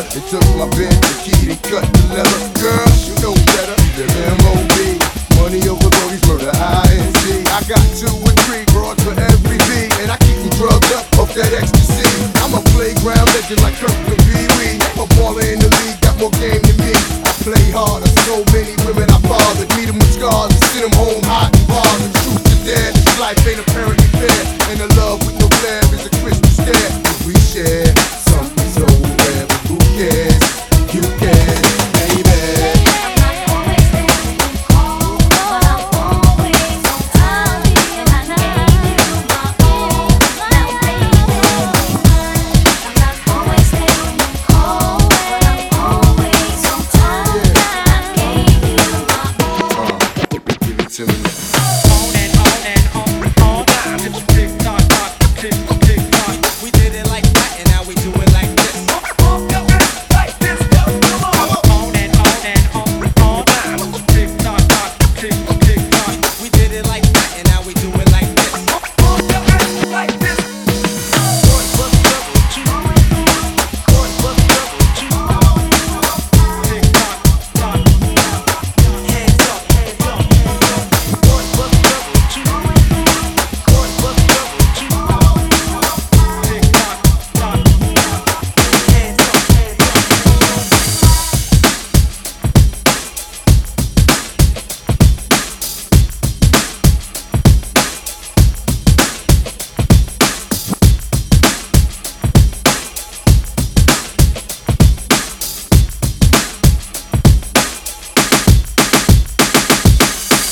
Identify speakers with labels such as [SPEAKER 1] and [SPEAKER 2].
[SPEAKER 1] better. They took my bed, the key, they cut the leather. Girl, you know better The M.O.B. Money over bodies, murder, I.N.C. I got two and three broads for every B. And I keep them drugged up off that ecstasy. I'm a playground legend like Kirkland Pee Wee. A baller in the league, got more game than me. I play hard harder, so many women I bothered. Meet them with scars and send them home hot and bothered. Truth to dare, this life ain't a